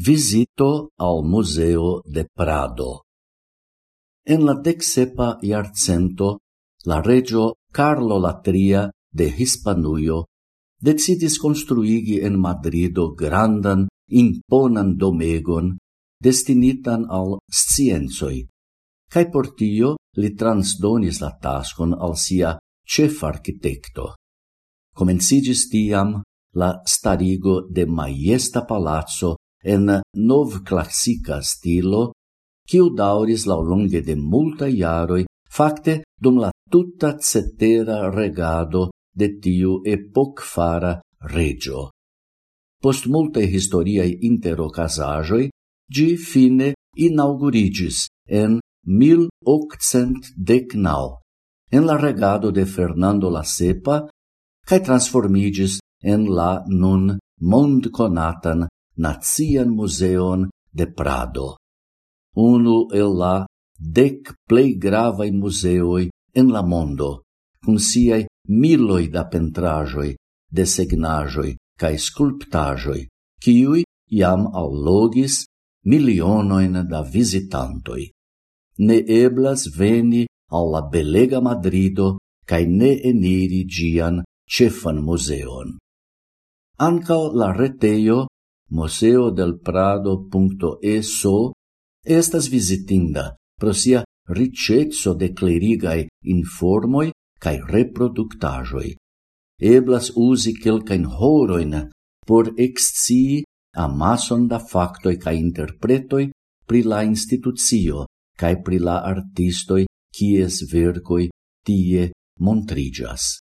Visito al Museo de Prado. En la decsepa iarcento, la regio Carlo Latria de Hispanuio decidis construigi en Madrido grandan, imponan domegon destinitan al scienzoi, cae por tio li transdonis la tascon al sia cef architecto. Comencigis tiam la starigo de maiesta palazzo en nov classica stilo, quiu dauris laulonge de multa iaroi, facte dum la tutta cetera regado de tiu epoc fara regio. Post multe historiae interocasajoi, gi fine inaugurigis en 1819, en la regado de Fernando la Sepa, cae transformigis en la nun mondconatan Nazian Museon de Prado. Unu el la dec plei gravae museoi en la mondo, cun siai miloi da pentrajoi, desegnajoi cae sculptajoi, ciui iam allogis milionoin da visitantoi. Ne eblas veni alla belega Madrido cae ne eniri gian cefan museon. Ancao la reteio museodelprado.eso estas visitinda pro sia ricezzo de clerigae informoi cae reproductajoi. Eblas usi quelcain horoin por excii amason da factoi cae interpretoi pri la institucio cae pri la artistoi cies vercoi tie montrigas.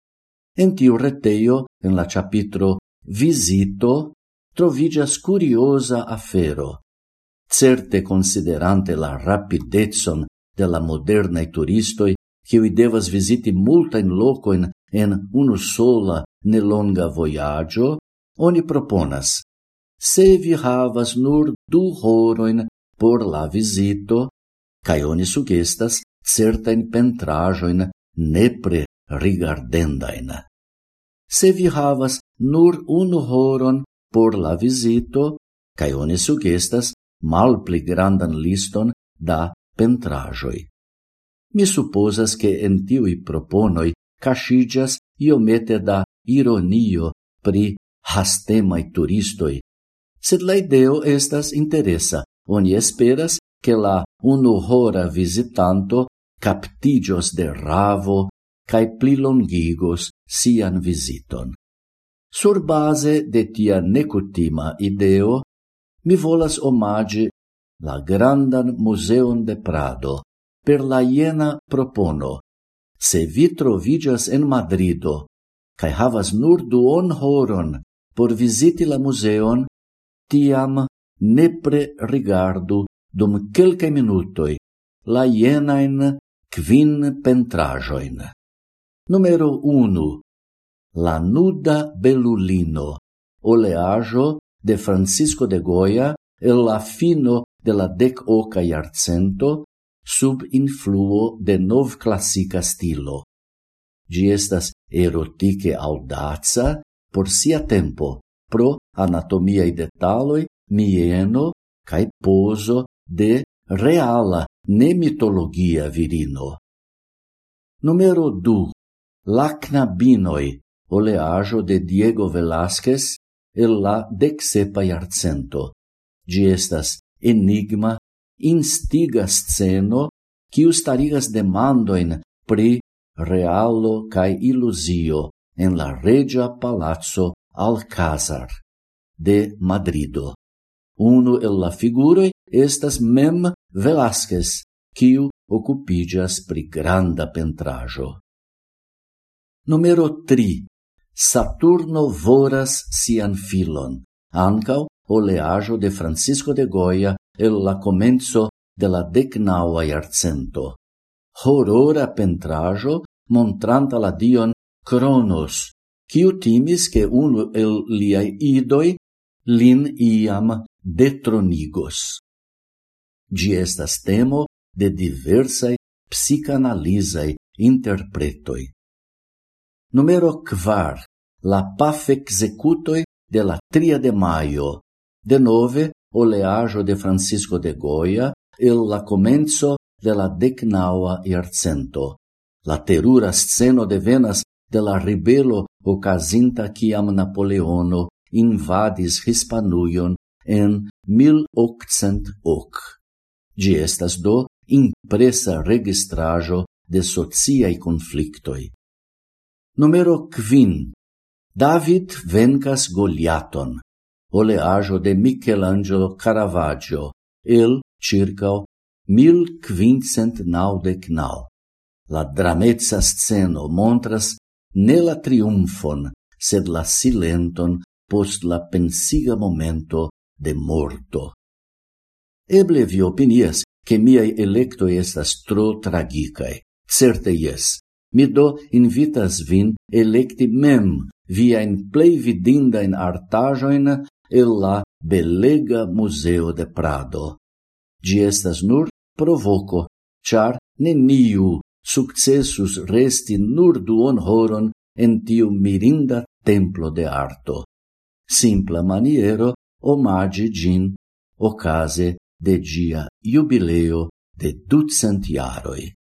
En tiu reteio, en la capitro Visito trovigas curiosa afero. Certe considerante la rapidezon de la modernae turistoi, kiui devas visiti multain locoin en unu sola nelonga voyaggio, oni proponas, se vi havas nur du horoin por la visito, cae oni sugestas certain pentrajoin nepre rigardendain. Se vi havas nur unu horon por la visito, cae oni sugestas mal pli grandan liston da pentrajoi. Mi supposas che en tiui proponoi cascigas iomete da ironio pri hastemai turistoi, sed la ideo estas interesa. Oni esperas che la unuhora visitanto captigios de ravo cae plilongigos sian visiton. Sur base de tia necutima ideo, mi volas omage la grandan museon de Prado per la iena propono. Se vi trovigas en Madrido, cae havas nur duon horon por visiti la museon, tiam nepre rigardu dum quelcae minutoi la ienain quin pentrajoin. Numero 1. La nuda belulino, oleajo de Francisco de Goya el la fino de la dec oca iarcento sub influo de nov classica stilo. Gi estas erotike audaza por sia tempo, pro anatomiae detaloi, mieno cae poso de reala, ne mitologia virino. Numero du. Lacnabinoi oleajo de Diego Velázquez el la dexepa iarcento. Gi estas enigma, instiga sceno, quiu starigas demandoin pri realo cae ilusio en la regia palazzo Alcázar de Madrido. Uno el la figuroi estas mem Velázquez, quiu occupigas pri granda pentrajo. Numero 3. Saturno voras sian filon, ancau oleajo de Francisco de Goya el la comenzo de la decnaua iarcento. Horrora pentrajo montranta la dion Cronos, quiu timis che unu el liai idoi lin iam detronigos. Gi estas temo de diversai psicanalizai interpretoi. Numero quar, la paf executoi de la tria de maio, de nove oleajo de Francisco de Goya el la comenzo de la decnaua iarcento. La terura sceno de venas de la ribelo ocasinta ciam Napoleono invadis Hispanuion en 1808. Gi estas do impresa registrajo de sociai conflictoi. Numero quin. David vencas Goliaton. Oleajo de Michelangelo Caravaggio. El circa 1599. La dramezza sceno montras ne la triumfon, sed la silenton post la pensiga momento de morto. Eble vi opinias che miei electoi estas tro tragicae. Certe yes, Mi do invitas vin electi mem viain plei vidindain artajoin e la belega Museo de Prado. Gi estas nur provoco, char neniu successus resti nur duon horon en tiu mirinda templo de arto. Simpla maniero omagi gin ocase de gia jubileo de ducent iaroi.